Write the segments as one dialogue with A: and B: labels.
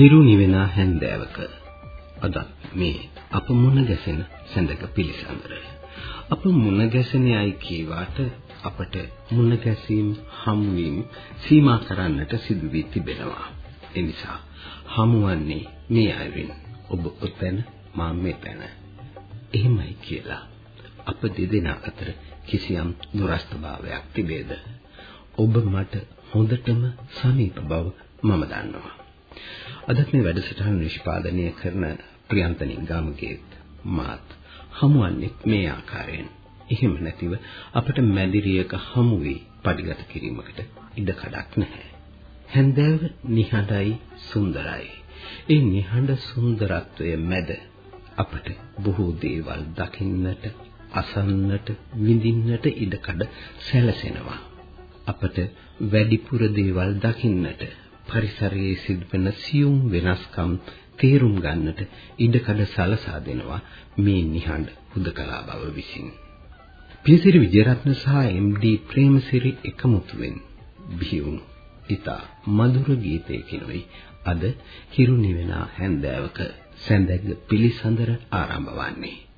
A: හිරු නිවෙන හැන්දෑවක. අද මේ අප මුණ ගැසෙන සඳක පිළිසඳර අප මුණ ගැසෙනයි කීවාට අපට මුණ ගැසීම් හමුවීම් සීමා කරන්නට සිදු වී තිබෙනවා. ඒ නිසා හමුවන්නේ මේ අයවින්. ඔබ උතන මා මෙතන. එහෙමයි කියලා අප දෙදෙනා අතර කිසියම් දුරස්තභාවයක් තිබේද? ඔබ මට හොඳටම සමීප බව මම දන්නවා. අදත් මේ වැඩසටහන නිෂ්පාදනය කරන ප්‍රියන්තනින් ගාමගේත් මාත් හමුවන්නේ මේ ආකාරයෙන්. එහෙම නැතිව අපට මැදිරියක හමු වී පරිගත කිරීමකට ඉඩ කඩක් නැහැ. හැන්දෑව නිහඬයි සුන්දරයි. ඒ නිහඬ සුන්දරත්වයේ මැද අපට බොහෝ දේවල් දකින්නට, අසන්නට, විඳින්නට ඉඩ කඩ සැලසෙනවා. අපට වැඩිපුර දේවල් දකින්නට පරිසරයේ සිදුවෙන සියුම් වෙනස්කම් තේරුම් ගන්නට ඉඩකඩ සලසා දෙනවා මේ නිහඬ හුදකලා බව විසින්. පියසිරි විජයරත්න සහ එම්.ඩී. ප්‍රේමසිරි එකමුතුවෙන් බිහිවුණු ඊතා මధుර ගීතයකිනුයි අද හිරු නිවෙන හැන්දෑවක සැඳැග්ග පිළිසඳර ආරම්භ වන්නේ.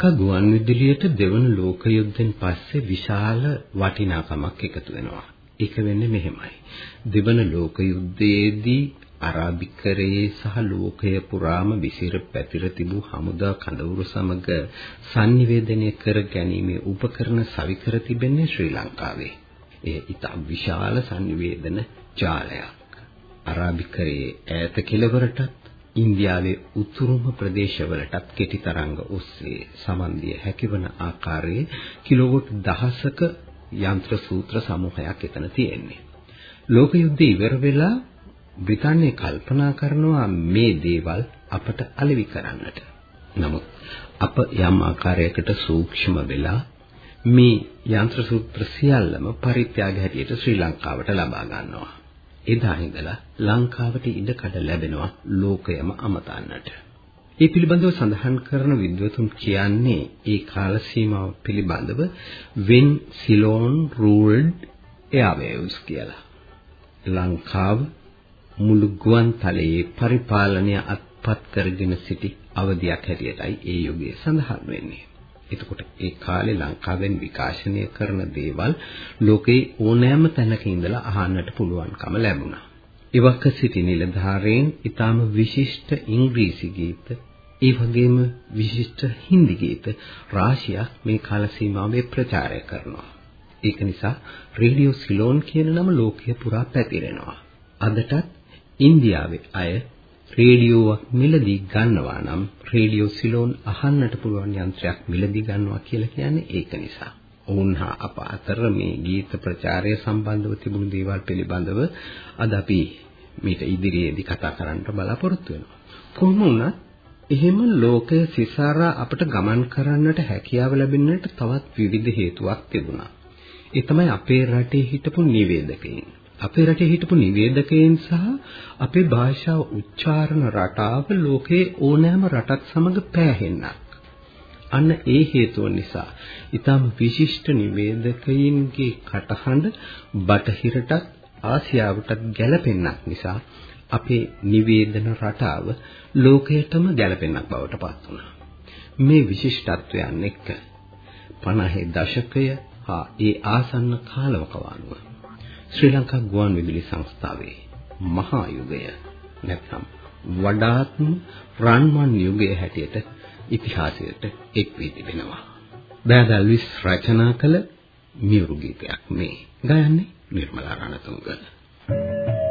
B: ලංකා ගුවන්විදුලියට දෙවන ලෝක යුද්ධෙන් පස්සේ විශාල වටිනාකමක් එකතු වෙනවා. ඒක වෙන්නේ මෙහෙමයි. දෙවන ලෝක යුද්ධයේදී අරාබිකරයේ සහ ලෝකය පුරාම විසිර පැතිර තිබූ හමුදා කඳවුරු සමග sannivedanaya කර ගැනීමේ උපකරණ සවිකර තිබෙන්නේ ශ්‍රී ලංකාවේ. එය ඉතා විශාල sannivedana ජාලයක්. අරාබිකරයේ ඈත කෙළවරටත් ඉන්දියාවේ උතුරුම ප්‍රදේශවලටත් කෙටි තරංග ඔස්සේ සමන් දිය හැකිවන ආකාරයේ කිලෝවොට් දහසක යන්ත්‍ර සූත්‍ර සමූහයක් එතන තියෙන්නේ. ලෝක යුද්ධය ඉවර වෙලා බ්‍රිතාන්‍යය කල්පනා කරනවා මේ දේවල් අපට අලෙවි කරන්නට. නමුත් අප යම් ආකාරයකට සූක්ෂම වෙලා මේ යන්ත්‍ර සූත්‍ර සියල්ලම පරිත්‍යාග හැටියට ශ්‍රී ලංකාවට ලබා ගන්නවා. එදා ඉඳලා ලංකාවට ඉඩකඩ ලැබෙනවා ලෝකයම අමතන්නට. ඒ පිළිබඳව සඳහන් කරන විද්වතුන් කියන්නේ ඒ කාල සීමාව පිළිබඳව when Ceylon ruled airwaves කියලා. ලංකාව මුළු ගුවන් තලයේ පරිපාලනය අත්පත් කරගෙන සිටි අවධියක් හැටියටයි ඒ යුගයේ සඳහන් වෙන්නේ. එතකොට ඒ කාලේ ලංකාවෙන් විකාශනය කරන දේවල් ලෝකේ ඕනෑම තැනක ඉඳලා අහන්නට පුළුවන්කම ලැබුණා. ඉවක සිටි නිලධාරීන් ඊටාම විශිෂ්ට ඉංග්‍රීසි ගීත ඒ වගේම විශිෂ්ට හින්දි ගීත රාශියක් මේ කාල සීමාවේ ප්‍රචාරය කරනවා. ඒක නිසා රේඩියෝ සිලෝන් කියන නම ලෝකය පුරා පැතිරෙනවා. අදටත් ඉන්දියාවේ අය රේඩියෝවක් මිලදී ගන්නවා නම් රේඩියෝ සිලෝන් අහන්නට පුළුවන් යන්ත්‍රයක් මිලදී ගන්නවා කියලා කියන්නේ ඒක නිසා. ඔවුන් හා අප අතර මේ ගීත ප්‍රචාරය සම්බන්ධව තිබුණු දේවල් පිළිබඳව අද අපි මීට ඉදිරියේදී කතා කරන්න බලාපොරොත්තු වෙනවා. කොහොම වුණත් එහෙම ලෝකය සිසාරා අපට ගමන් කරන්නට හැකියාව ලැබෙන්නට තවත් විවිධ හේතුවක් තිබුණා. ඒ තමයි අපේ රටේ හිටපු නිවේදකයින්. අපේ රටේ හිටපු නිවේදකයන් සහ අපේ භාෂාව උච්චාරණ රටාව ලෝකේ ඕනෑම රටක් සමග පෑහෙන්නක්. අන්න ඒ හේතුව නිසා ඊටම විශිෂ්ට නිවේදකයින්ගේ කටහඬ බටහිරටත් ආසියාවටත් ගැලපෙන්නක් නිසා අපේ නිවේදන රටාව ලෝකයටම ගැලපෙන්නක් බවට පත් වුණා. මේ විශිෂ්ටත්වයන් එක්ක 50 දශකය හා ඒ ආසන්න කාලවකවානුව ශ්‍රී ලංකා ගුවන් විදුලි සංස්ථාවේ මහා යුගය නැත්නම් වඩාත්ම රන්මන් යුගය හැටියට ඉතිහාසයට එක් වී තිබෙනවා. දයාදල්විස් රචනා කළ මියුරු ගීතයක් මේ. ගයන්නේ නිර්මලා රණතුංග. Thank you.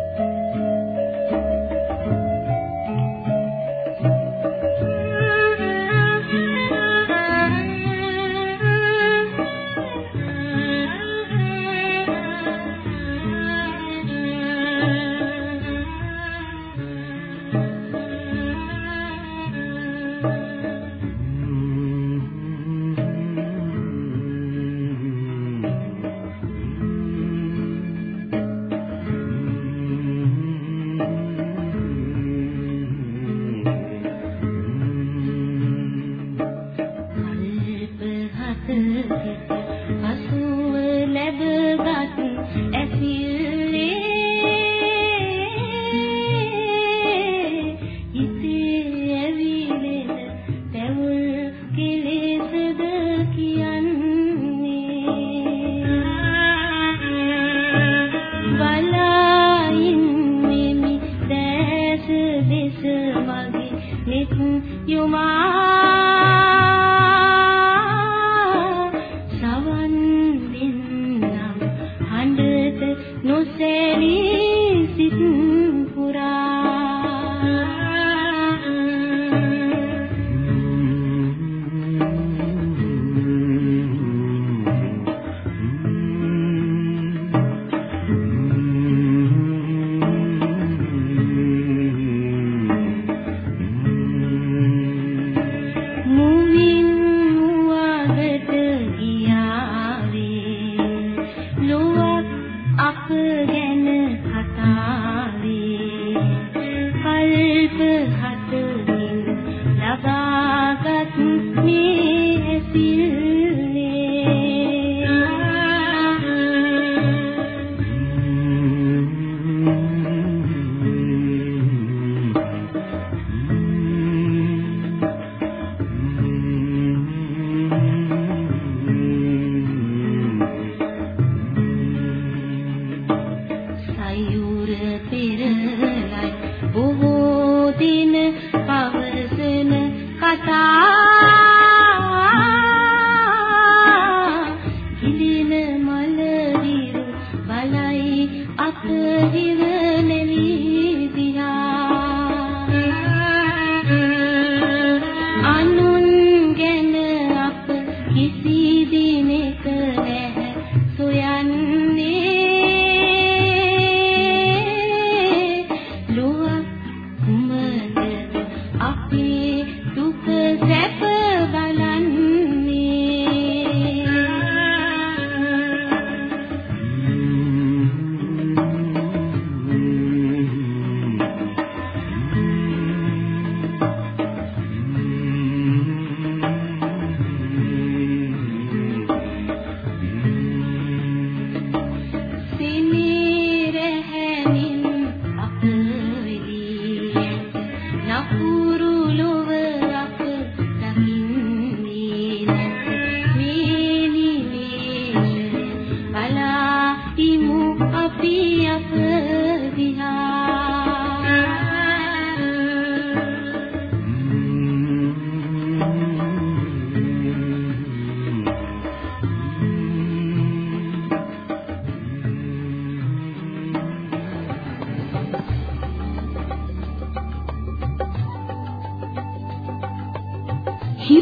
C: අප ගැන කතාවේ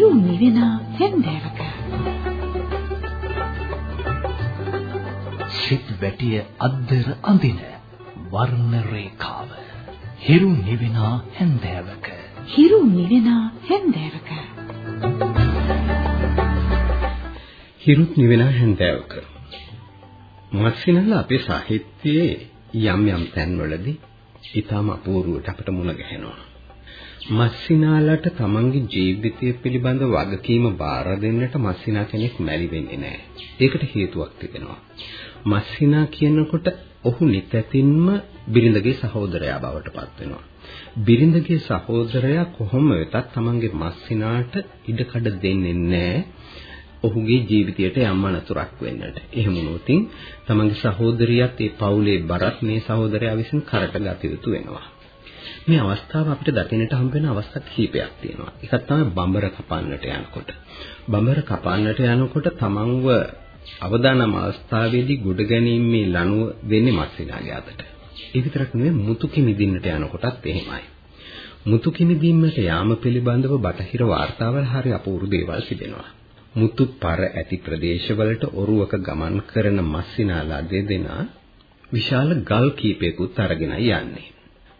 C: හිරු නිවෙන හැන්දෑවක
D: සිත් වැටිය අද්දර අඳින වර්ණ රේඛාව. හිරු නිවෙන හැන්දෑවක.
C: හිරු නිවෙන හැන්දෑවක.
B: හිරුත් නිවෙන හැන්දෑවක. මත්සිනල්ල අපේ සාහිත්‍යයේ යම් යම් තැන්වලදී ඊටම අපූර්වට අපට මුණ ගැහෙනවා මස්සිනාලට තමන්ගේ ජීවිතය පිළිබඳ වගකීම බාර දෙන්නට මස්සිනා කෙනෙක් මැලි වෙන්නේ නැහැ. ඒකට හේතුවක් තිබෙනවා. මස්සිනා කියනකොට ඔහු නිතැතින්ම බිරිඳගේ සහෝදරයා බවට පත් වෙනවා. බිරිඳගේ සහෝදරයා කොහොම වෙතත් තමන්ගේ මස්සිනාට ඉඩකඩ දෙන්නේ නැහැ. ඔහුගේ ජීවිතයට යම් අනතුරක් වෙන්නට. එහෙම වුණොත් තමන්ගේ සහෝදරියත් ඒ පවුලේ බරත් මේ සහෝදරයා විසින් කරට ගත යුතු වෙනවා. මේ අවස්ථාව අපිට දකින්නට හම්බ වෙන අවස්ථා කිහිපයක් තියෙනවා. එකක් තමයි බඹර කපන්නට යනකොට. බඹර කපන්නට යනකොට තමන්ව අවදානම් අවස්ථාවේදී ගොඩ ගැනීමේ ලනුව දෙන්නේ මත්සිනාගේ අතට. ඒ විතරක් නෙවෙයි මුතු කිමිදින්නට යනකොටත් එහෙමයි. මුතු කිමිදීමට යාම පිළිබඳව බටහිර වාර්තාවල හරි අපූර්ව දේවල් තිබෙනවා. මුතු පර ඇති ප්‍රදේශවලට ඔරුවක ගමන් කරන මස්සිනාලා දෙදෙනා විශාල ගල් කීපයකුත් අරගෙන යන්නේ.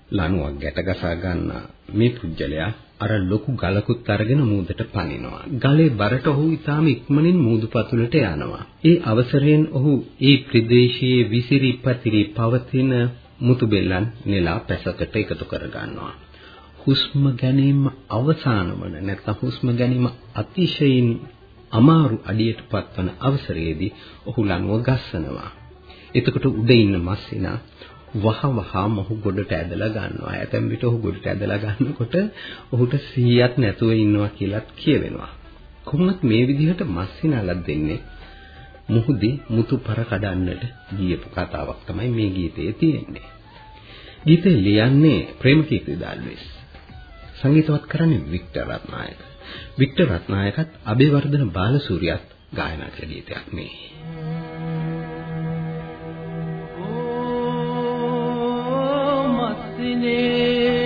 B: ලණුවක් ගැට ගසා ගන්න මේ පුජ්‍යලයා අර ලොකු ගලකුත් අරගෙන මූදට පනිනවා. ගලේ බරට ඔහු ඊටාම ඉක්මනින් මූදු පතුලට යනවා. ඒ අවසරයෙන් ඔහු ඒ ප්‍රදේශයේ විසිරි පැතිරි පවතින මුතු බෙල්ලන් නෙලා පැසකට එකතු කර ගන්නවා. හුස්ම ගැනීම අවසාන වන නැත්නම් හුස්ම ගැනීම අතිශයින් අමාරු අඩියට පත්වන අවසරයේදී ඔහු ලනුව ගස්සනවා. එතකොට උඩ ඉන්න මස්සිනා වහ වහ මොහු ගොඩට ඇදලා ගන්නවා. ඇතැම් විට ඔහු ගොඩට ඇදලා ගන්නකොට ඔහුට සිහියක් නැතුව ඉන්නවා කියලාත් කියවෙනවා. කොහොමත් මේ විදිහට මස්සිනාලක් දෙන්නේ මුහුදේ මුතුපර කඩන්නට ගියපු කතාවක් තමයි මේ ගීතයේ තියෙන්නේ. ගීතය ලියන්නේ ප්‍රේමකීර්ති විදාල්වෙස්. සංගීතවත් කරන්නේ වික්ටර් රත්නායක. වික්ටර් රත්නායකත් අබේවර්ධන බාලසූරියත් ගායනා කළ ගීතයක් මේ.
E: derdini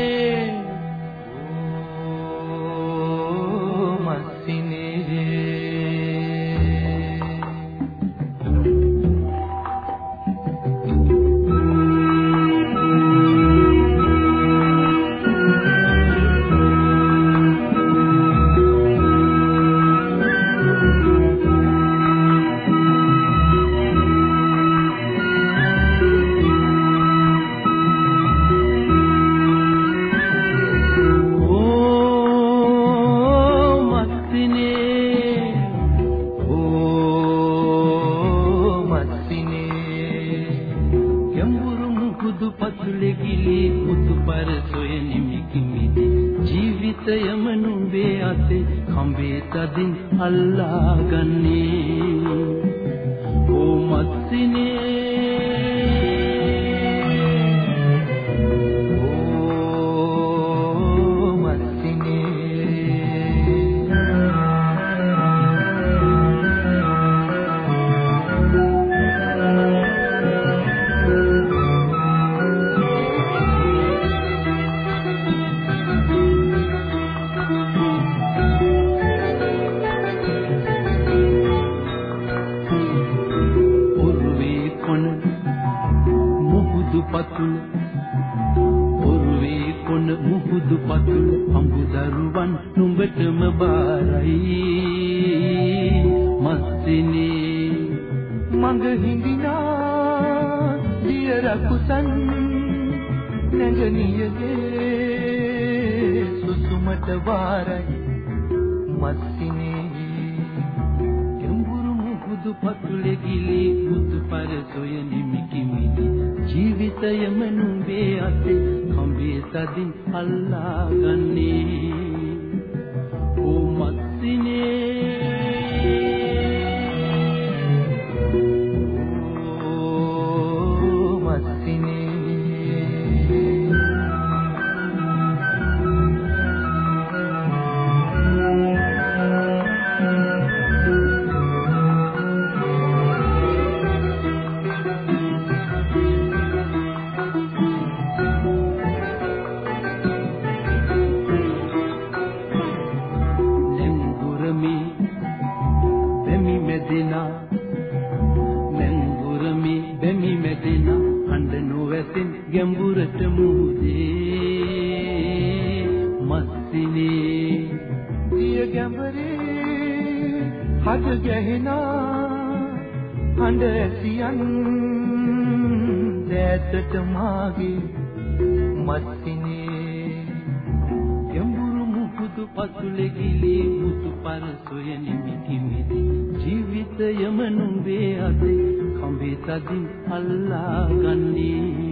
E: තදින් අල්ලා ගන්නේ.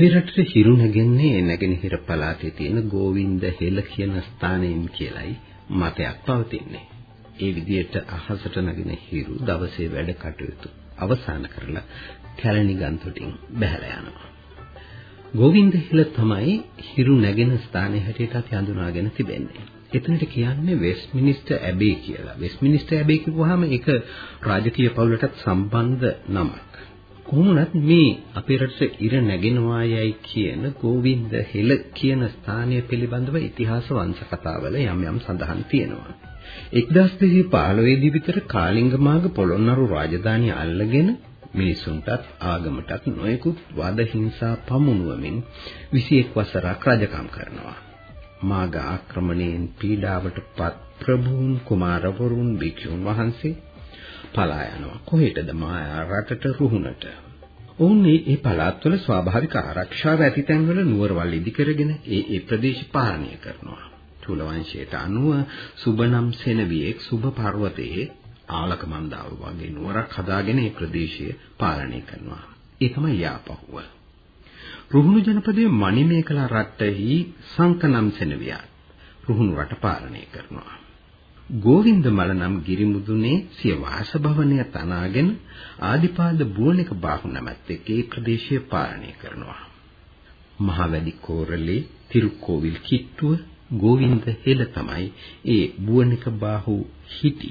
B: අපේ රටේ හිරු නැගෙන්නේ නැගෙනහිර පළාතේ තියෙන ගෝවින්ද හෙළ කියන ස්ථානයෙන් කියලයි මතයක් පවතින්නේ. ඒ විදිහට අහසට නැගෙන හිරු දවසේ වැඩ කටයුතු අවසන් කරලා කැලණි ගන්තොටින් බැහැලා යනවා. ගෝවින්ද හෙළ තමයි හිරු නැගෙන ස්ථානයේ හැටියට අපි හඳුනාගෙන තිබෙන්නේ. එතනට කියන්නේ වෙස්මිනිස්ටර් ඇබේ කියලා. වෙස්මිනිස්ටර් ඇබේ කිව්වහම ඒක රාජකීය පවුලටත් සම්බන්ධ නමක්. කොහොමවත් මේ අපේ රටේ ඉර නැගෙනවා යයි කියන ගෝවින්ද හෙළ කියන ස්ථානය පිළිබඳව ඉතිහාස වංශ කතාවල යම් යම් සඳහන් තියෙනවා. 1215 දී විතර කාලිංග මාර්ග පොළොන්නරු රාජධානිය අල්ලගෙන මිනිසුන්ටත් ආගමටත් නොයෙකුත් වද හිංසා පමුණුවමින් 21 වසරක් රජකම් කරනවා. මාග ආක්‍රමණයෙන් පීඩාවට පත් ප්‍රභූන් කුමාරවරුන් භික්ෂුන් වහන්සේ පලා යනවා. කොහෙටද මායා රටට රුහුණට. ඔවුන් මේ පළාත්වල ස්වාභාවික ආරක්ෂාව ඇති තැන්වල නුවරවල් ඉදි කරගෙන ඒ ඒ ප්‍රදේශ පාලනය කරනවා. චූල වංශයට අනුව සුබනම් සෙනවියෙක් සුබ පර්වතයේ ආලක මන්දාව වගේ නුවරක් හදාගෙන ඒ ප්‍රදේශය පාලනය කරනවා. ඒ තමයි යාපහුව. රුහුණු ජනපදයේ මණිමේකලා රටෙහි සංකනම් සෙනවියා රුහුණු රට පාලනය කරනවා. ගෝවින්ද මල නම් ගිරිමුදුනේ සිය වාසභවනය තනාගෙන ආදිපාද බුවනික බාහු නැමැත්තේ ඒ ප්‍රදේශය පාලනය කරනවා. මහවැලි කෝරළේ තිරුකෝවිල් කිට්ටුව ගෝවින්ද හෙළ තමයි ඒ බුවනික බාහු හිටි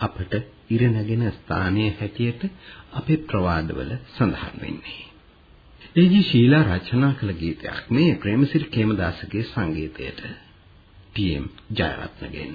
B: අපට ඉර නැගෙන ස්ථානයේ හැටියට අපේ ප්‍රවාදවල සඳහන් වෙන්නේ. ඒජී ශීලා රචනා කළ ගීතයක් මේ ප්‍රේමසිරි කේමදාසගේ සංගීතයට පී.එම්. ජයරත්නගෙන්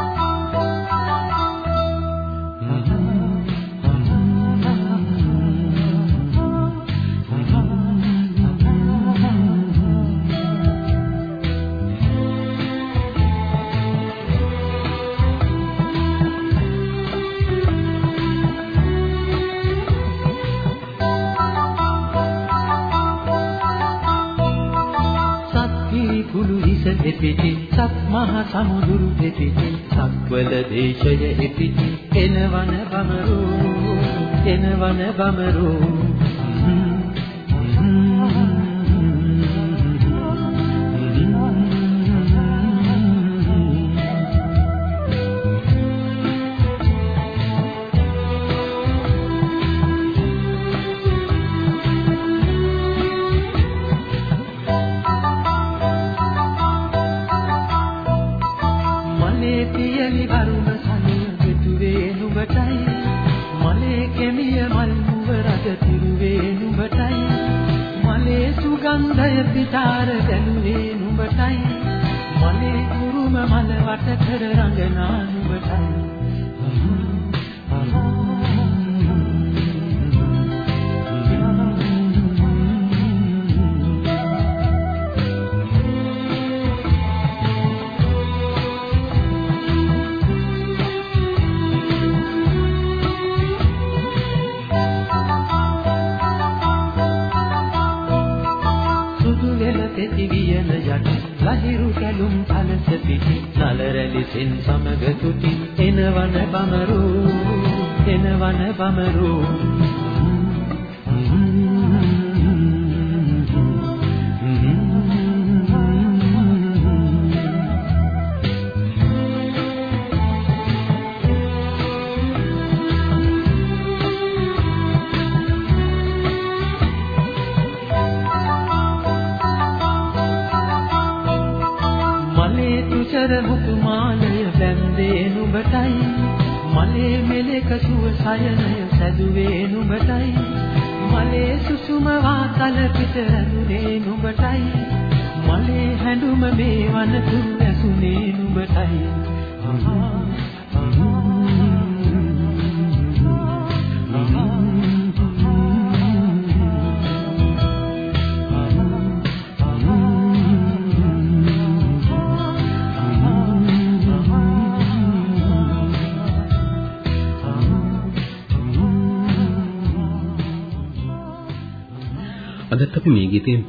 E: මහ සමුදුරු එපිටි සක්වල දේශය එපිටි. එනවන බමරු එනවන බමරු රඟනා නුඹටයි එනවන බමරෝ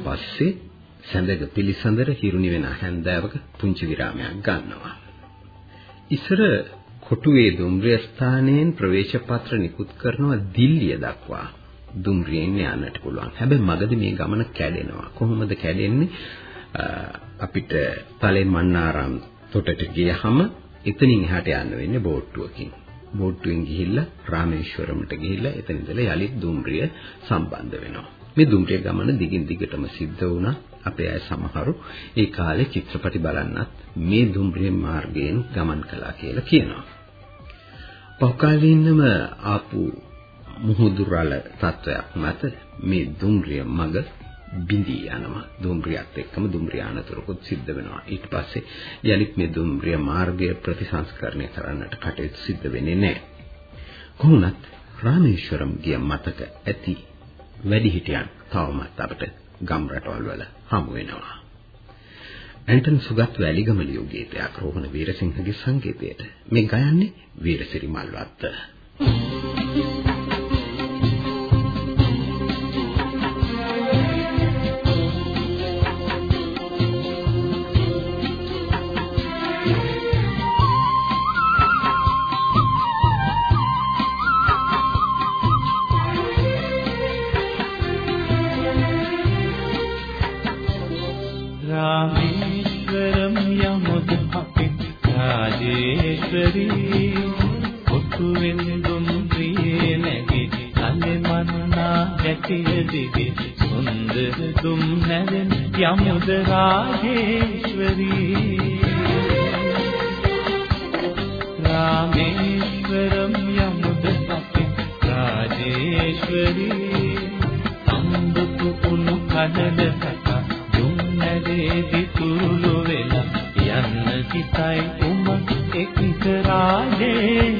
B: පස්සේ සැඳග පිළිසඳර හිරුනි වෙන හැන්දෑවක පුංචි විරාමයක් ගන්නවා. ඉස්සර කොටුවේ දුම්රිය ස්ථානයෙන් ප්‍රවේශ පත්‍ර නිකුත් කරනවා දිල්ලිය දක්වා. දුම්රියෙන් යන්නට පුළුවන්. හැබැයි මගදී මේ ගමන කැඩෙනවා. කොහොමද කැඩෙන්නේ? අපිට තලෙන් මන්නාරම් තොටට ගියහම එතනින් එහාට යන්න වෙන්නේ බෝට්ටුවකින්. බෝට්ටුවෙන් ගිහිල්ලා රාමේශ්වරමට ගිහිල්ලා එතන ඉඳලා යලිත් දුම්රිය සම්බන්ධ වෙනවා. මේ දුම්රිය ගමන දිගින් දිගටම සිද්ධ වුණා. අපේ අය සමහරු ඒ කාලේ චිත්‍රපටි බලන්නත් මේ දුම්රිය මාර්ගයෙන් ගමන් කළා කියලා කියනවා. පෞකාලීනම ආපු මුහුදු රළ තත්වයක් මත මේ දුම්රිය මග බිඳී යනවා. දුම්රියත් එක්කම දුම්රිය අනතුරකුත් සිද්ධ වෙනවා. ඊට පස්සේ යලිත් මේ දුම්රිය මාර්ගය ප්‍රතිසංස්කරණය කරන්නට කටයුතු සිද්ධ වෙන්නේ නැහැ. කොහොමත් රාමේශ්වරම් ගිය මතක ඇති වැඩිහිටියන් තවමත් අපිට ගම් රටවල් වල හමු වෙනවා. ඇන්ටන් සුගත් වැලිගම ලියු ගීතයක් රෝහණ වීරසිංහගේ සංගීතයට මේ ගයන්නේ වීරසිරි මල්වත්ත. Thank you.
F: යමුද රාජේශ්වරී රාමේශ්වරම් යමුද අපි රාජේශ්වරී. අම්බුතු කුණු කඩල සක දුන්නදේ දිතුළු වෙලා යන්න සිතයි උම එක් රාජේශ්වරී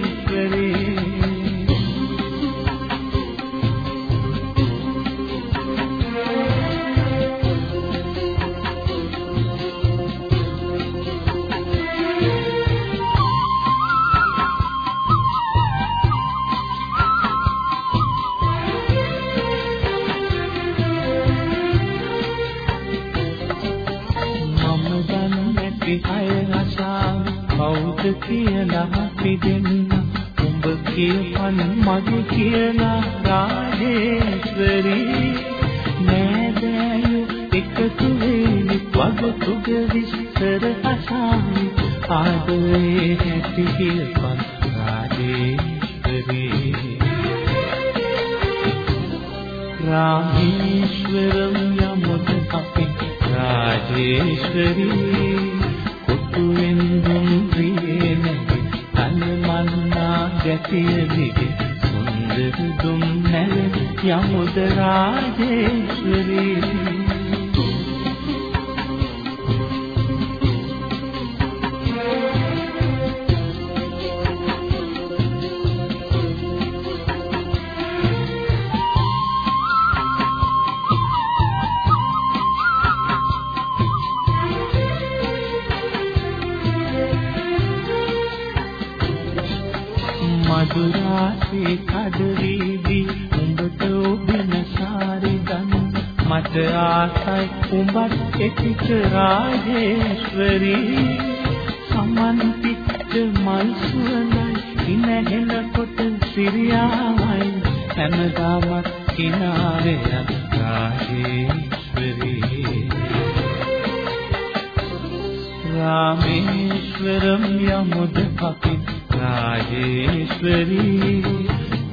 F: රාජේශ්වරි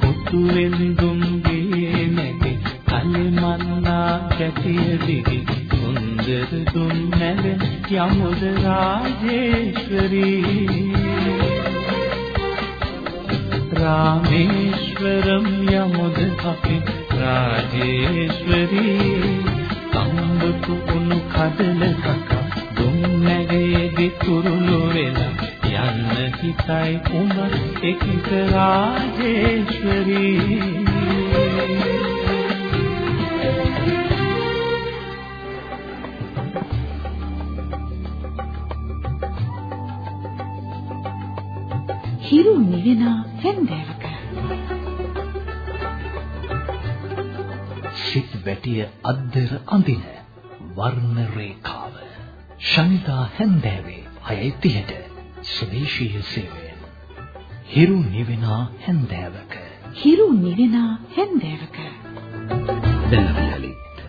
E: මුතු වෙඳුම්ගේ නැති කල්මන්නා කැටිය දිවි හොඳට දුම් නැද යමුද රාජේශ්වරි. රාමේශ්වරම් යමුද අපි රාජේශ්වරි. කම්බුතු උණු කඩල කක දුම් නැගේ දිතුරුළු වෙලා යන්න හිතයි උඹ එක්ක රාජේශ්වරී.
G: හිරු නිවෙන හැන්දෑවක.
D: සිත් වැටිය අද්දර අඳින වර්ණ රේඛාව. ශනිදා හැන්දෑවේ 6:30ට ස්වදේශීය සේවයෙන් හිරු නිවෙන හැන්දෑවක.
G: හිරු නිවෙන හැන්දෑවක.
B: දැන් අපි යලිත්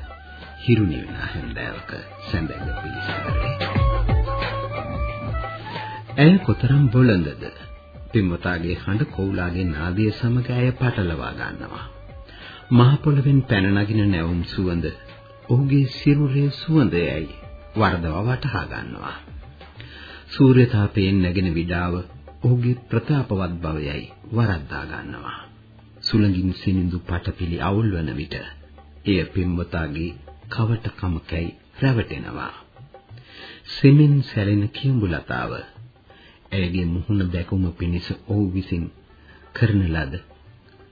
B: හිරු නිවෙන හැන්දෑවක සැඳැල්ල පිළිසඳරේ ඇය කොතරම් බොළඳද? පින්වතාගේ හඬ කොවුලාගේ නාදය සමග ඇය පටලවා ගන්නවා. මහ පොළවෙන් පැන නගින නැවුම් සුවඳ ඔහුගේ සිරුරේ සුවඳයයි වර්ධව වටහා ගන්නවා සූර්ය තාපයෙන් නැගෙන විඩාව ඔහුගේ ප්‍රතාපවත් බවයයි වරද්දා ගන්නවා. සුළඟින් සිනිඳු පටපිලි අවුල්වන විට එය පින්වතාගේ කවටකමකයි රැවටෙනවා. සෙමින් සැලෙන කිඹුලතාව ඇයගේ මුහුණ දැකුම පිණිස ඔහු විසින් කරන ලද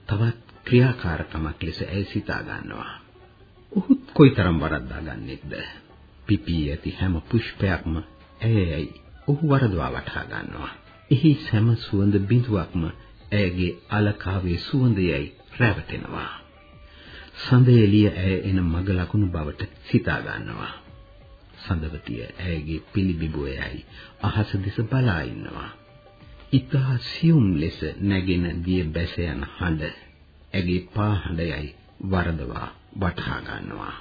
B: තවත් ක්‍රියාකාරකමක් ලෙස ඇය සිතා ගන්නවා. ඔහුත් කොයිතරම් වරද්දා ගන්නෙක්ද? පිපී ඇති හැම පුෂ්පයක්ම ඇයයි ඔහු වරදවා වටහා ගන්නවා. එහි සෑම සුවඳ බිඳුවක්ම ඇයගේ අලකාවේ සුවඳයයි රැවටෙනවා. සඳ එළිය ඇය එන මග ලකුණු බවට සිතා ගන්නවා. සඳවතිය ඇයගේ පිළිබිඹුවයයි අහස දෙස බලා ඉන්නවා. ඉතා සියුම් ලෙස නැගෙන දිය බැස යන හඬ ඇගේ පා හඬයයි වරදවා වටහා ගන්නවා.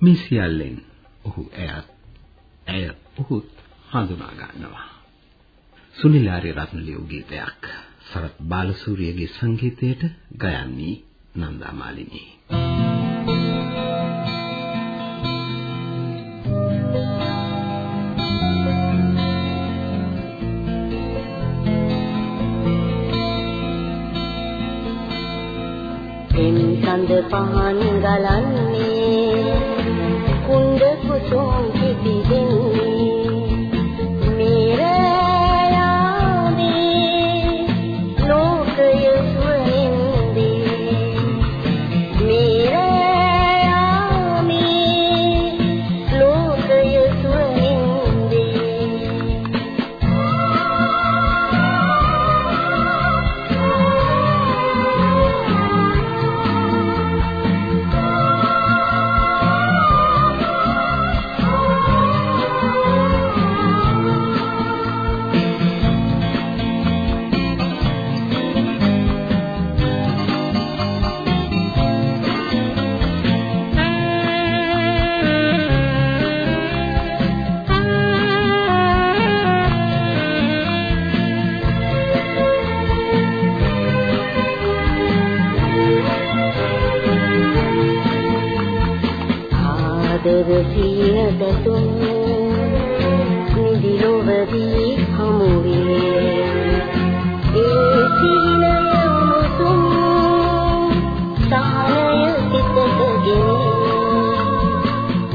B: මේ සියල්ලෙන් ඔහු ඇයත් ඇය ඔහුත් හඳුනා ගන්නවා. සුනිල් ආරියරත්න ලියු ගීතයක් සරත් බාලසූරියගේ සංගීතයට ගයන්නේ නන්දා මාලිනී.
H: එම් සඳ පහන් ගලන්නේ කුණ්ඩ කුසුම් දොර සිය බැතුම් නිදි ලොවදී හමු වේ ඒ සිහිනය මුසුම් සහනය සිතට ගෙන.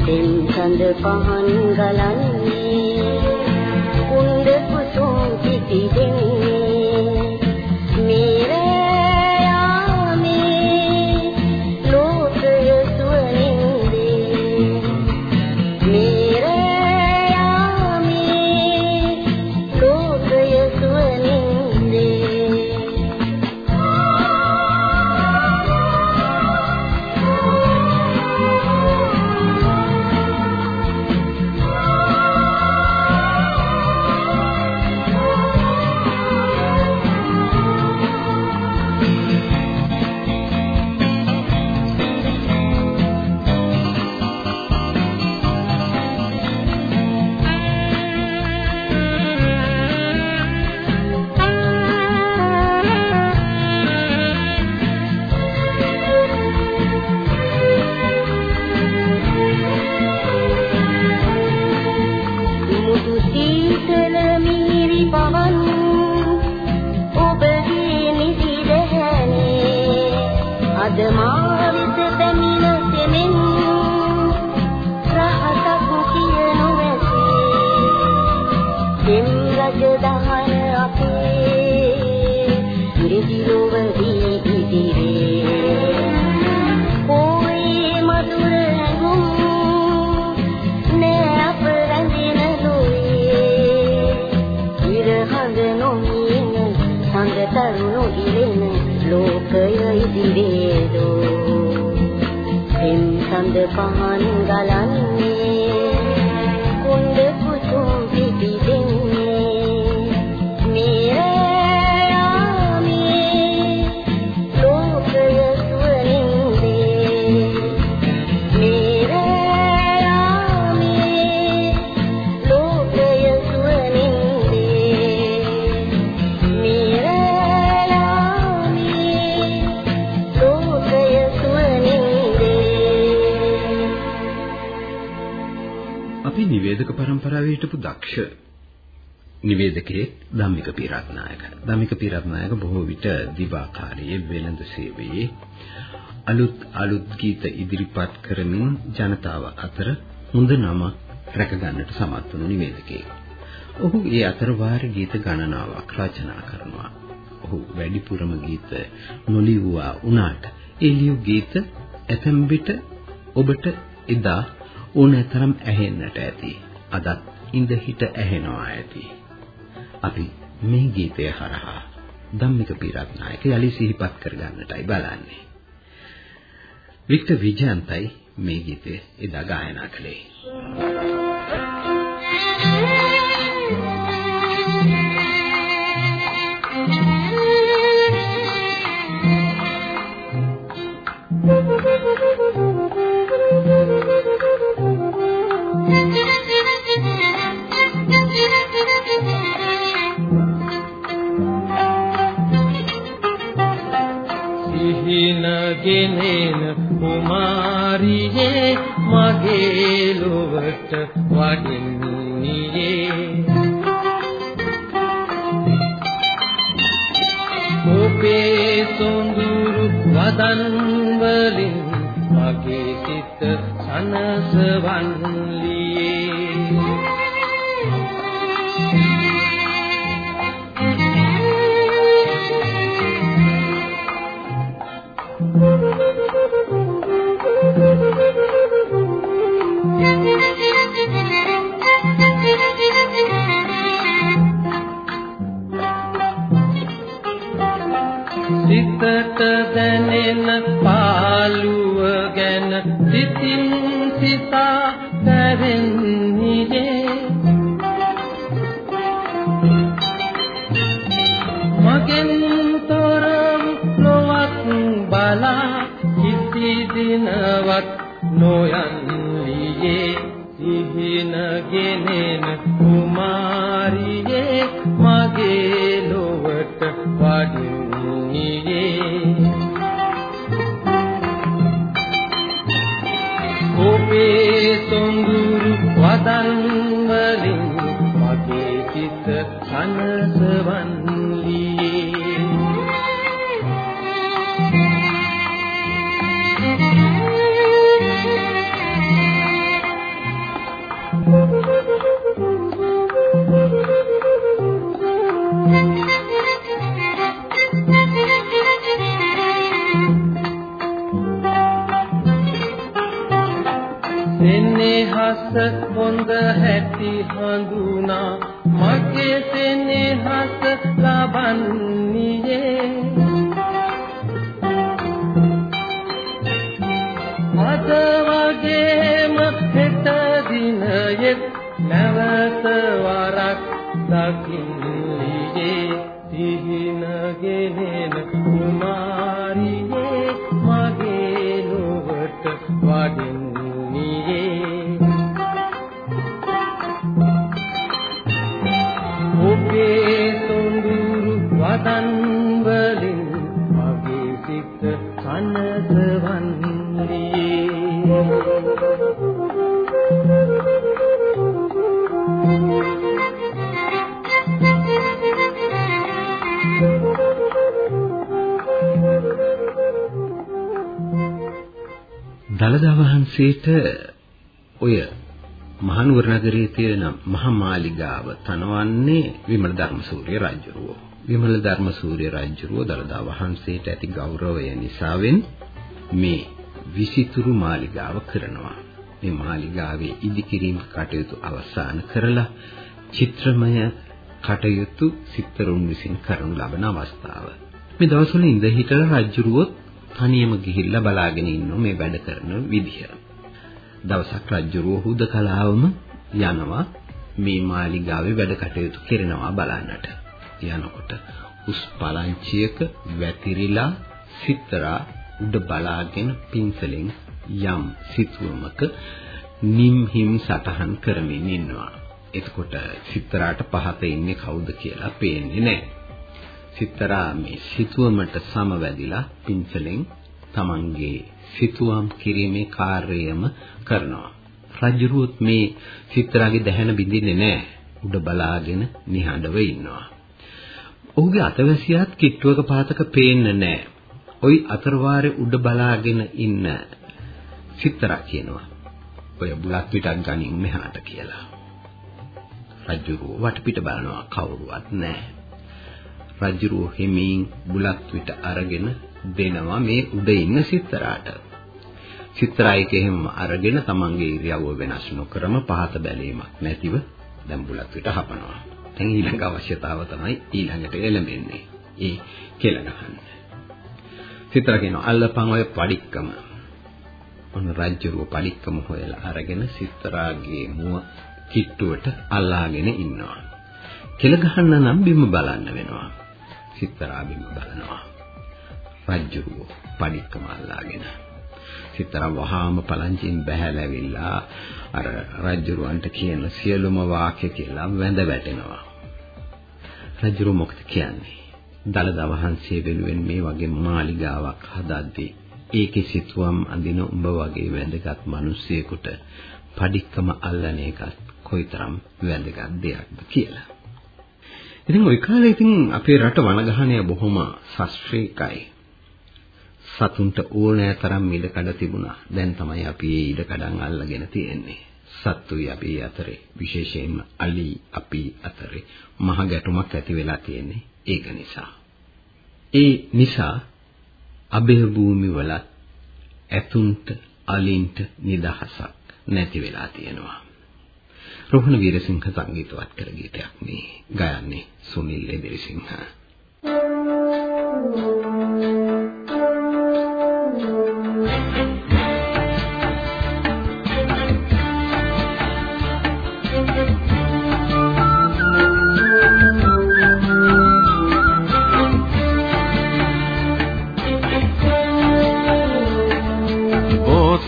H: දෙම් සඳ පහන් ගලන්නේ තරුණු ඉලෙන ලෝකය ඉදිරියේ දෝ පෙම් සඳ පහන් ගලන්නේ
B: දක්ෂ නිවේදකයෙක් ධම්මික පීරත්නායක. ධම්මික පීරත්නායක බොහෝ විට දිවාකාරයේ වෙළඳ සේවයේ අලුත් අලුත් ගීත ඉදිරිපත් කරමින් ජනතාව අතර හොඳ නමක් රැක ගන්නට සමත් වුණු නිවේදකයෙක්. ඔහු ඒ අතර වාර ගීත ගණනාවක් රචනා කරනවා. ඔහු වැඩිපුරම ගීත නොලියුවා වුණාට ඒ ලියු ගීත ඇතැම් විට ඔබට එදා ඕනෑතරම් ඇහෙන්නට ඇති. අදත් ඉඳ හිට ඇහෙනවා ඇති. අපි මේ ගීතය හරහා ධම්මික පීරත්නායක යලි සිහිපත් කරගන්නටයි බලන්නේ. වික්ටර් විජයන්තයි මේ ගීතය එදා ගායනා කළේ.
A: ගෙනෙන කුමාරියේ මගේ ලොවට වඩින්නේ. ඔබේ සොඳුරු වදන් වලින් මගේ සිත සනසවන්ලියේ
E: අද වගේම හෙට දිනයෙත් නැවත වරක් දකින්නේ.
B: දලදා වහන්සේට ඔය මහනුවර නගරයේ තියෙන මහා මාලිගාව තනවන්නේ විමල ධර්මසූරිය රජුරෝ. විමල ධර්මසූරිය රජුරෝ දලදා වහන්සේට ඇති ගෞරවය නිසාවෙන් මේ විසිතුරු මාලිගාව කරනවා. මේ මාලිගාවේ ඉදිකිරීම කටයුතු අවසන් කරලා චිත්‍රමය කටයුතු සිත්තරුන් විසින් කරනු ලබන අවස්ථාව. මේ දවස්වල ඉඳ හිටලා රජුරුවොත් තනියම ගිහිල්ලා බලාගෙන ඉන්න මේ වැඩ කරන විදිහ. දවසක් රජුරුව හුදකලාවම යනවා මේ මාලිගාවේ වැඩ කටයුතු කරනවා බලන්නට. යනකොට උස් පලංචියක වැතිරිලා සිතරා උඩ බලාගෙන පින්සලෙන් යම් සිතුවමක නිම් හිම් සටහන් කරමින් ඉන්නවා. එතකොට සිතරාට පහත ඉන්නේ කවුද කියලා පේන්නේ නැහැ. සිතරා මේ සිතුවමට සමවැදිලා පින්සලෙන් තමන්ගේ සිතුවම් කිරීමේ කාර්යයම කරනවා. රජුරුවත් මේ සිතරාගේ දැහැන බින්දින්නේ නැහැ. උඩ බලාගෙන නිහඬව ඉන්නවා. ඔහුගේ අතවැසියාත් කිට්ටුවක පාතක පේන්නේ නැහැ. ওই අතරවාරේ උඩ බලාගෙන ඉන්න සිතරා කියනවා. ඔය බුලත් පිටක් ගනින් මෙහාට කියලා. රජුරුව වටපිට බලනවා කවුරුවත් නැහැ. රජුරුව හිමින් බුලත් පිට අරගෙන දෙනවා මේ උඩ ඉන්න සිතරාට. සිතරායික එහෙම අරගෙන තමන්ගේ ඉරියව්ව වෙනස් නොකරම පහත බැලීමක් නැතිව දැන් බුලත් පිට හපනවා. දැන් ඊළඟ අවශ්‍යතාව තමයි ඊළඟට එළඹෙන්නේ. ඒ කෙල ගන්න. සිතර කියනවා අල්ලපන් ඔය පඩික්කම. ඔන්න රජ්ජුරුව පඩික්කම හොයලා අරගෙන සිතරාගේ මුව කිට්ටුවට අල්ලාගෙන ඉන්නවා. කෙල ගහන්න නම් බිම බලන්න වෙනවා. සිතරා බිම බලනවා. රජ්ජුරුව පඩික්කම අල්ලාගෙන. සිතරා වහාම පලංචින් බැහැලාවිලා අර රජ්ජුරුවන්ට කියන සියලුම වාක්‍ය කියලා වැඳ වැටෙනවා. රජුරු මොකද කියන්නේ? දලදා වහන්සේ වෙනුවෙන් මේ වගේ මාලිගාවක් හදද්දී ඒකේ සිතුවම් අඳින උඹ වගේ වැඳගත් මිනිස්සෙකුට padikකම අල්ලන එකත් කොයිතරම් වැදගත් දෙයක්ද කියලා. ඉතින් ওই කාලේ ඉතින් අපේ රට වනගහනය බොහොම ශාස්ත්‍රීයයි. සතුන්ට ඕනෑ තරම් ඉඩකඩ තිබුණා. දැන් තමයි අපි මේ ඉඩකඩන් අල්ලගෙන තියෙන්නේ. සත්තුයි අපි අතරේ විශේෂයෙන්ම අලි අපි අතරේ මහ ගැටුමක් ඇති වෙලා තියෙන්නේ ඒක නිසා. ඒ නිසා අබේ භූමි වල ඇතුන්ට අලින්ට නිදහසක් නැති වෙලා තියෙනවා. රෝහණ වීරසිංහ සංගීතවත් කර ගීතයක් මේ ගයන්නේ සුනිල් එදිරිසිංහ. Thank you.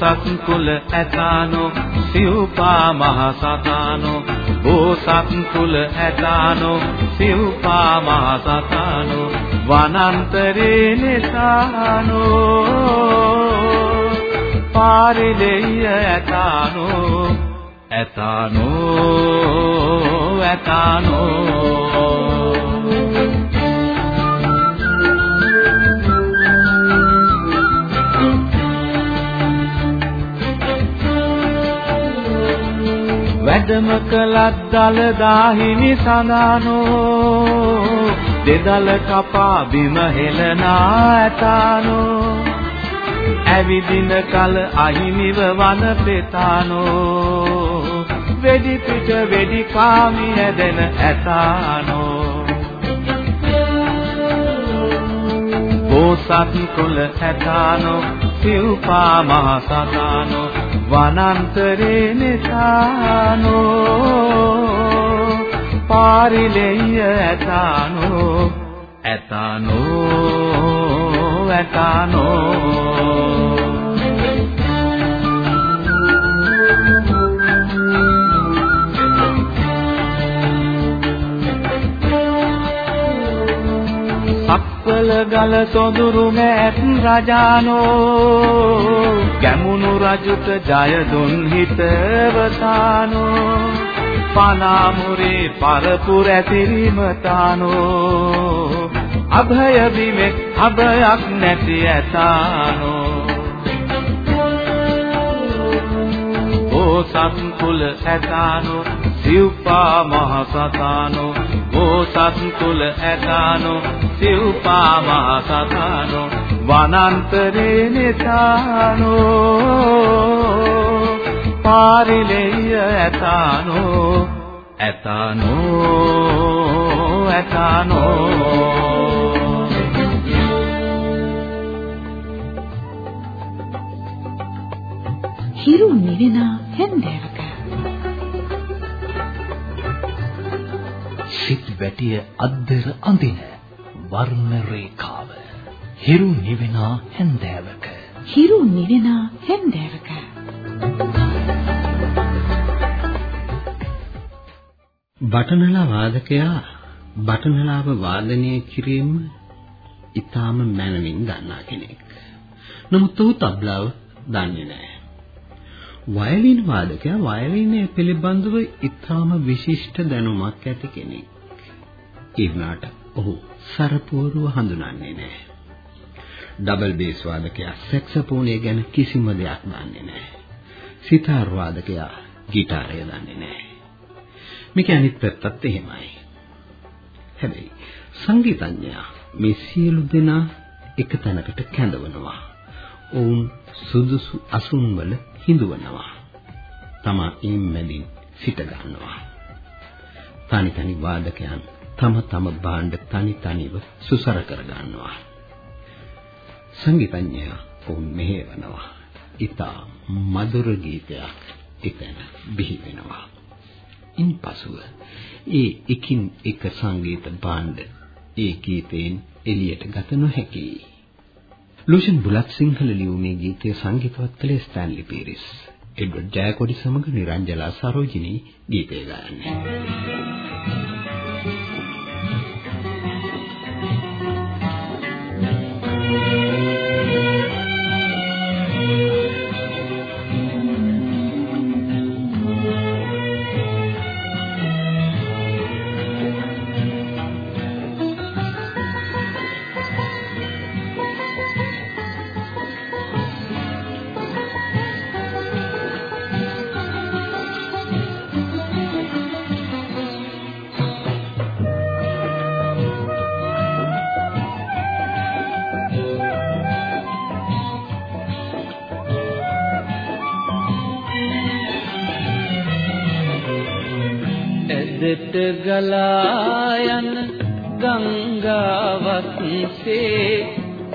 F: බෝසත් කුල ඇතානෝ සිව්පා මහ සතානෝ. බෝසත් කුල ඇතානෝ සිව්පා මහ සතානෝ. වනන්තරේ නිසානෝ පාරිලෙය ඇතානෝ. ඇතානෝ ඇතානෝ. වැඩම කළත් දල දාහිමි සඳනෝ දෙදල කපා බිම හෙලනා ඇතානෝ. ඇවිදින කල අහිමිව වන පෙතානෝ. වෙඩි පිට වෙඩි කාමි හැදෙන ඇතානෝ. බෝසත් කුල ඇතානෝ සිව්පා මහ සතානෝ වනන්තරේ නිසානෝ පාරිලෙය ඇතානෝ ඇතානෝ ඇතානෝ. සක්වල ගල සොඳුරු මෑත් රජානෝ ගැමුණු රජුට ජය දුන් හිතවතානෝ. පනාමුරේ පරපුර ඇතිරිම තානෝ අභය බිමෙක් අභයක් නැති ඇතානෝ. ඕසත් කුල ඇතානෝ. සිව්පා මහ සතානෝ ඕසත් කුල ඇතානෝ සිව්පා මහ සතානෝ වනන්තරේ නිතානෝ පාරිලෙය ඇතානෝ ඇතානෝ ඇතානෝ.
G: හිරු නිවෙන හැන්දෑවක
D: වැටිය අද්දර අඳින වර්ණ රේඛාව හිරු නිවෙන හැන්දෑවක
G: හිරු නිවෙන හැන්දෑවක
B: බටනලා වාදකයා බටනලාව වාදනය කිරීම ඊටාම මනමින් දන්නා කෙනෙක්. නමුත් ඔහු තබ්ලාව දන්නේ නැහැ. වයලින් වාදකයා වයලිනය පිළිබඳව ඊටාම විශිෂ්ට දැනුමක් ඇති කෙනෙක්. ඒ වුණාට ඔහු සරපුවරුව හඳුනන්නේ නැහැ. ඩබල් බේස් වාදකයා සැක්සෆෝනය ගැන කිසිම දෙයක් දන්නේ නැහැ. සිතාර් වාදකයා ගිටාරය දන්නේ නැහැ. මේක අනිත් පැත්තත් එහෙමයි. හැබැයි සංගීතඥයා මේ සියලු දෙනා එක තැනකට කැඳවනවා. ඔවුන් සුදුසු අසුන් වල හිඳවනවා. තමා ඒ මැදින් සිට ගන්නවා. තනි තනි වාදකයන් තම තම භාණ්ඩ තනි තනිව සුසර කර ගන්නවා. සංගීතඥයා ඔවුන් මෙහෙවනවා. ඊතා මధుර ගීතයක් එතන බිහි වෙනවා. ඉන්පසුව ඒ එකින් එක සංගීත භාණ්ඩ ඒ ගීතයෙන් එළියට ගත නොහැකියි. ලූෂන් බුලත් සිංහල ලියූ මේ ගීතය සංගීතවත් කළේ ස්ටැන්ලි පීරිස්. එඩ්වඩ් ජයකොඩි සමග නිරංජලා සරෝජිනී ගීතය ගායන්නේ.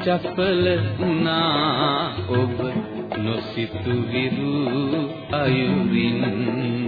E: චපල වුණා ඔබ නොසිතු විරු අයුරින්.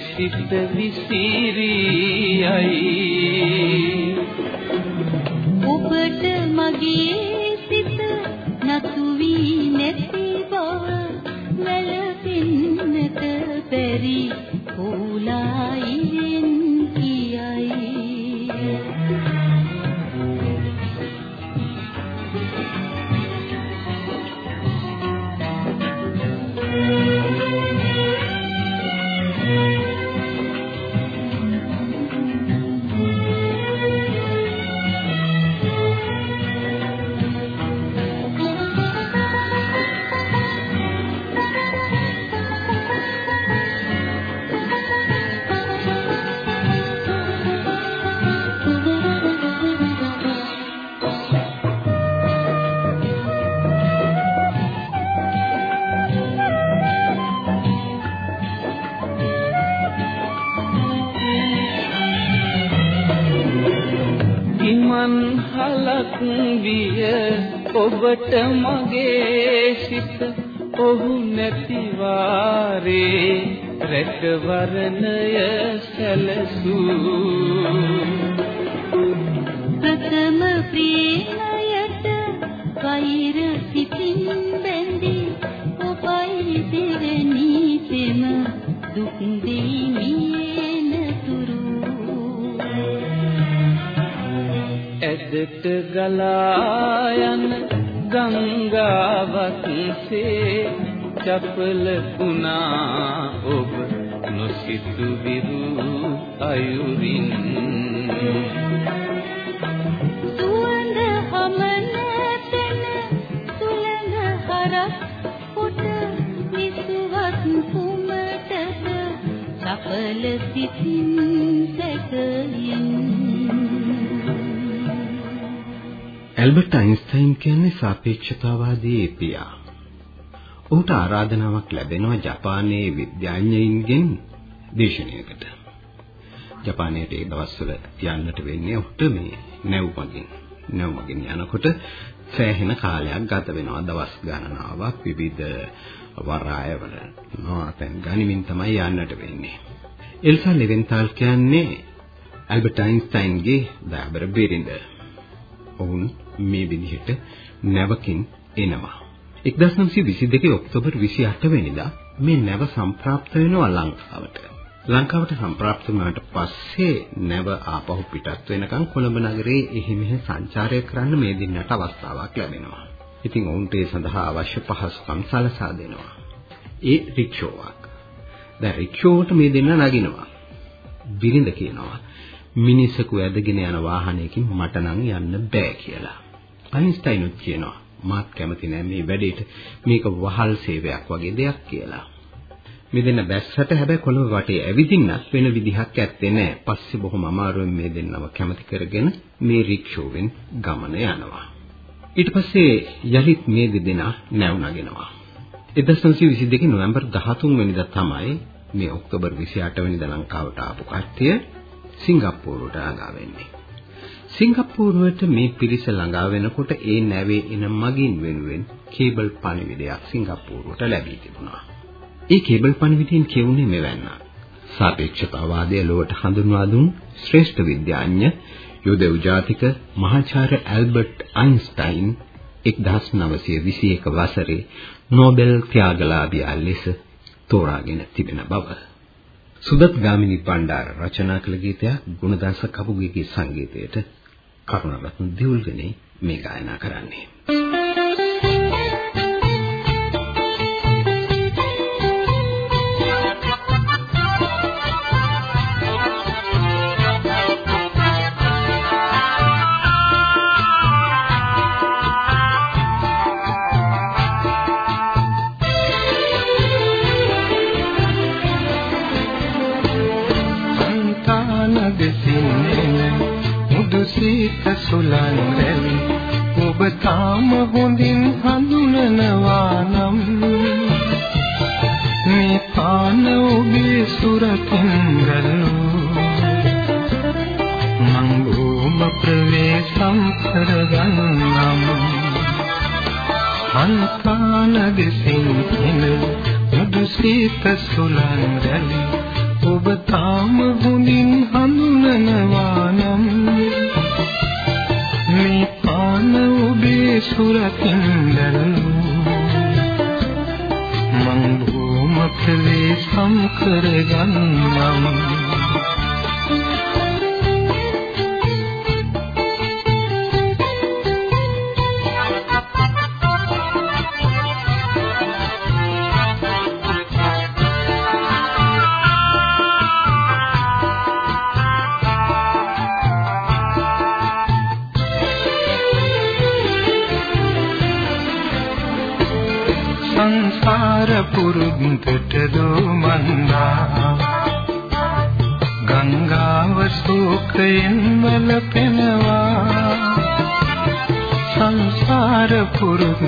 A: සිත විසිරියයි. ඇදට ගලා යන ගංගාවක්සේ චපල පුනා ඔබ නොසිතු විරු අයුරින්.
C: සුවඳ හමන තැන සුළඟ හරක් කොට විසුවත් කුමටද? සපල සිතින් සැකයින්
B: ඇල්බර්ට් අයින්ස්ටයින් කියන්නේ සාපේක්ෂතාවාදී පියා. ඔහුට ආරාධනාවක් ලැබෙනවා ජපානයේ විද්‍යාඥයින්ගෙන් දේශනයකට. ජපානයට ඒ දවස්වල යන්නට වෙන්නේ ඔහුට මේ නැව් මගින්. නැව් මගින් යනකොට සෑහෙන කාලයක් ගත වෙනවා දවස් ගණනාවක් විවිධ වරායවල නොඅතෙන් ගනිමින් තමයි යන්නට වෙන්නේ. එල්සා ලෙවෙන්තාල් කියන්නේ ඇල්බර්ට් අයින්ස්ටයින්ගේ දයාබර බිරිඳ. ඔවුන් මේ විදිහට නැවකින් එනවා. 1922 ඔක්තෝබර් 28 වෙනිදා මේ නැව සම්ප්‍රාප්ත වෙනවා ලංකාවට. ලංකාවට සම්ප්‍රාප්ත වුණාට පස්සේ නැව ආපහු පිටත් වෙනකන් කොළඹ නගරයේ එහි මෙහි සංචාරය කරන්න මේ දිනට අවස්ථාවක් ලැබෙනවා. ඉතින් ඔවුන්ට ඒ සඳහා අවශ්‍ය පහසුකම් සලසා දෙනවා. ඒ රික්ෂෝවක්. දැන් රික්ෂෝවට මේ දෙන්න නගිනවා. බිරිඳ කියනවා මිනිසෙකු ඇදගෙන යන වාහනයකින් මට නම් යන්න බෑ කියලා. අයින්ස්ටයිනුත් කියනවා මාත් කැමති නෑ මේ වැඩේට මේක වහල් සේවයක් වගේ දෙයක් කියලා. මේ දෙන්න බැස්සට හැබැයි කොළඹ වටේ ඇවිදින්නත් වෙන විදිහක් ඇත්තේ නෑ. පස්සේ බොහොම අමාරුවෙන් මේ දෙන්නව කැමති කරගෙන මේ රික්ෂෝවෙන් ගමන යනවා. ඊට පස්සේ යලිත් මේ දෙදෙනා නැව් නගිනවා. 1922 නොවැම්බර් 13 වෙනිදා තමයි මේ ඔක්තෝබර් 28 වෙනිදා ලංකාවට ආපු කට්ටිය සිංගප්පූරුවට ළඟා වෙන්නේ. සිංගප්පූරුවට මේ පිරිස ළඟා වෙනකොට ඒ නැවේ එන මගින් වෙනුවෙන් කේබල් පණිවිඩයක් සිංගප්පූරුවට ලැබී තිබුණා. ඒ කේබල් පණිවිඩයෙන් කියුනේ මෙවැන්න. සාපේක්ෂතාවාදය ලොවට හඳුන්වා දුන් ශ්‍රේෂ්ඨ විද්‍යාඥ යුදෙව් ජාතික මහාචාර්ය ඇල්බර්ට් අයින්ස්ටයින් 1921 වසරේ නෝබෙල් ත්‍යාගලාභියා ලෙස තෝරාගෙන තිබෙන බව. සුදත් ගාමිණී පණ්ඩාර රචනා කළ ගීතයක් ගුණදාස කපුගේගේ සංගීතයට කරුණාරත්න දියුල්ගනේ මේ ගායනා කරන්නේ.
I: කරගන්නම්
J: අන්තාන දෙසින් එන මුදු සීත සුලන් රැලි ඔබ තාම හොඳින් හඳුනනවා නම් මේ පාන ඔබේ සුරකින් දැල්ලු මං භූමකලේ සම් කරගන්නම් සංසාර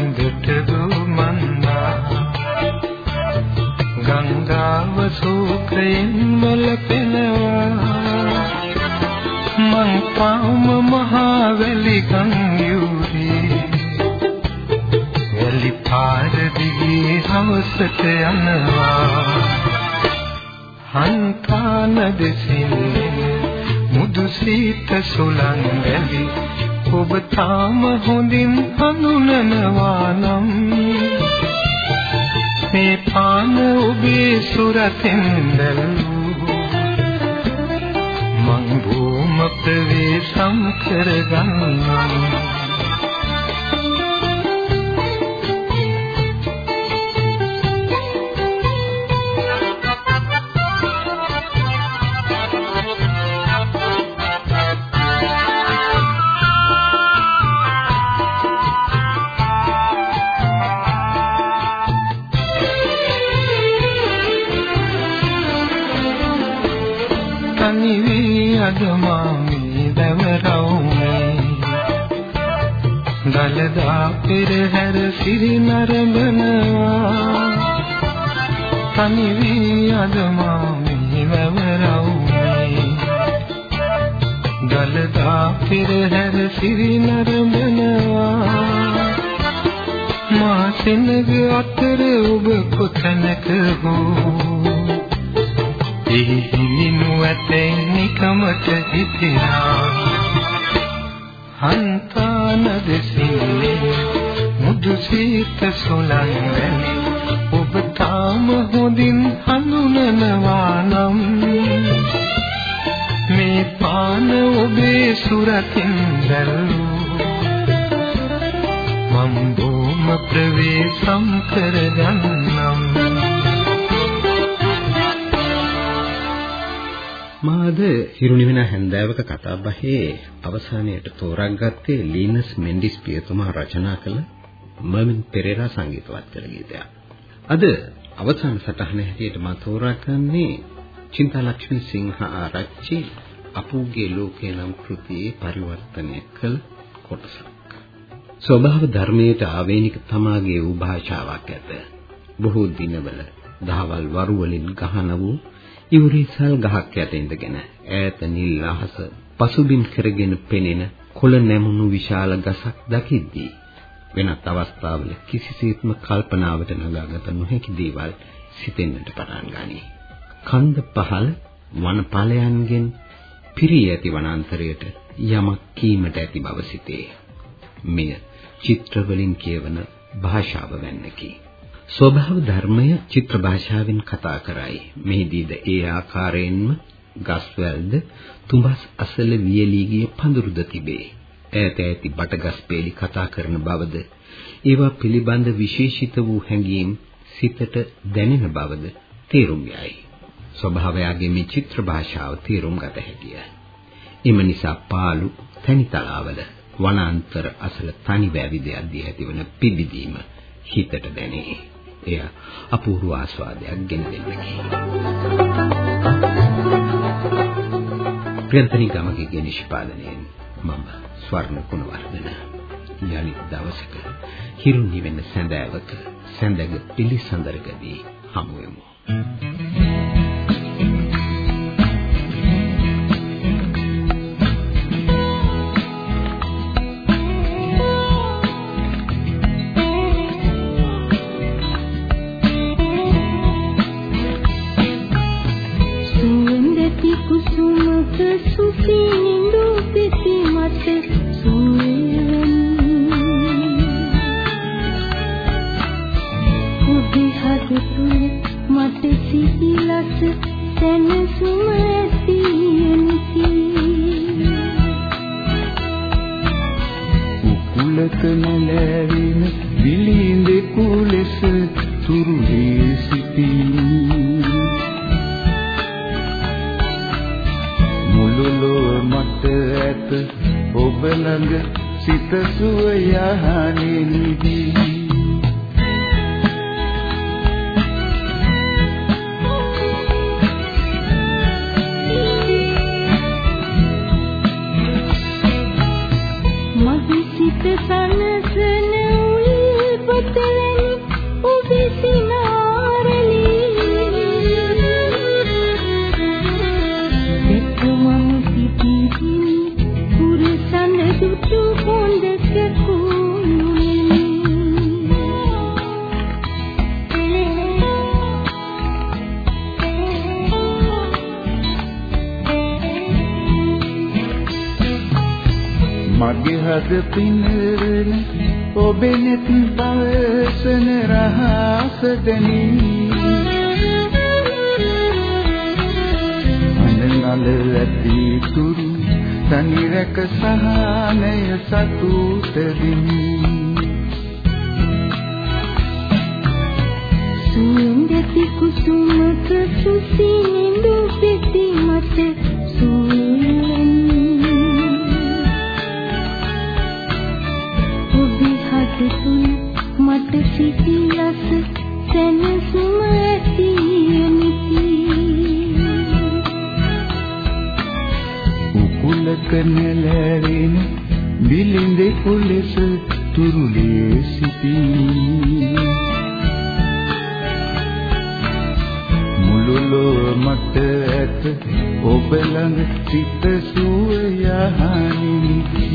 J: දලදා පෙරහැර සිරි නරඹනවා. මා සෙනග අතර ඔබ කොතැනක හෝ? එහිමිනු ඇතෙන් නිකමට හිතිනා හන්තාන දෙසින්නේ මුදු සීත සොලන් වැලි ඔබ තාම හොඳින් හඳුනනවා නම් මේ පාන ඔබේ සුරතින් දැල්වූ මම් බොම ප්‍රවේශම් කරගන්නම්
B: මාද හිරුනිවෙන හැන්දෑවක කතාබහේ අවසානයේට තෝරාගත්තේ ලීනස් මෙන්ඩිස් පියතුමා රචනා කළ මර්වින් පෙරේරා සංගීතවත් කළ ගීතයක්. අද අවසාන සටහන හැටියට මා තෝරාගන්නේ චින්තාලක්ෂ්මී සිංහ ආරච්චි අපූගේ ලෝකේ නම් කෘතියේ පරිවර්තනය කළ කොටසක්. ස්වභාව ධර්මයට ආවේනික තමාගේ වූ භාෂාවක් ඇත. බොහෝ දිනවල දහවල් වරු වලින් ගහන වූ ඉවුරිසල් ගහක් යට ඉඳගෙන ඈත නිල් අහස පසුබිම් කරගෙන පෙනෙන කොළ නැමුණු විශාල ගසක් දකිද්දී වෙනත් අවස්ථාවල කිසිසේත්ම කල්පනාවට නගාගත නොහැකි දේවල් සිතෙන්නට පටන් ගනී. කන්ද පහළ වනපලයන්ගෙන් පිරී ඇති වනාන්තරයට යමක් කීමට ඇති බව සිතේ. මෙය චිත්‍රවලින් කියවන භාෂාව වැන්නකි. ස්වභාව ධර්මය චිත්‍ර භාෂාවෙන් කතා කරයි. මෙහිදීද ඒ ආකාරයෙන්ම ගස්වැල්ද තුඹස් අසල වියලී ගිය පඳුරුද තිබේ. ඈත ඇති බටගස් පෙළි කතා කරන බවද ඒවා පිළිබඳ විශේෂිත වූ හැඟීම් සිතට දැනෙන බවද තේරුම් යයි. ස්වභාවයගේ මේ චිත්‍ර භාෂාව තේරුම් ගත හැකිය. එම නිසා පාළු තනිතලාවල වනාන්තර අසල තනි වැවි දෙයක්දී ඇතිවන පිබිදීම හිතට දැනේ. එය අපූර්ව ආස්වාදයක් ගෙන දෙන්නකි. ප්‍රියන්තනි ගමගේ නිෂ්පාදනයෙන් මම ස්වර්ණ කුණවර්ධන යලිත් දවසක හිරු නිවෙන සැඳෑවක සැඳග පිළිසඳරකදී හමු වෙමු. Thank you.
K: හද පිනරන ඔබේ නෙත් බවසන රහස දැනී අනනල ඇති තුරු තනි රැක සහනය සතුට දිනි
C: සුන්දති කුසුමක සුසිනිඳු පිටි මත මට සිහිලස සැනසුම ඇති
K: උකුලක නැලැරෙන බිලිඳේ කුලෙස තුරුලේ සිටී. මුළුලෝ මට ඇත ඔබ ළඟ සිත සුව යහනින්.